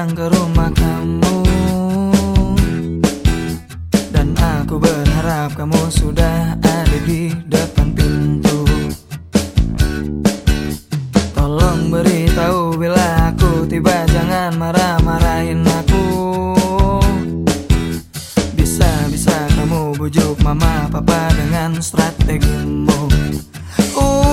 datang ke rumah kamu. Dan aku berharap kamu sudah ada di depan pintu. Tolong beritahu bila aku tiba jangan marah-marahin aku. Bisa-bisa kamu bujuk mama papa dengan strategimu. Uh.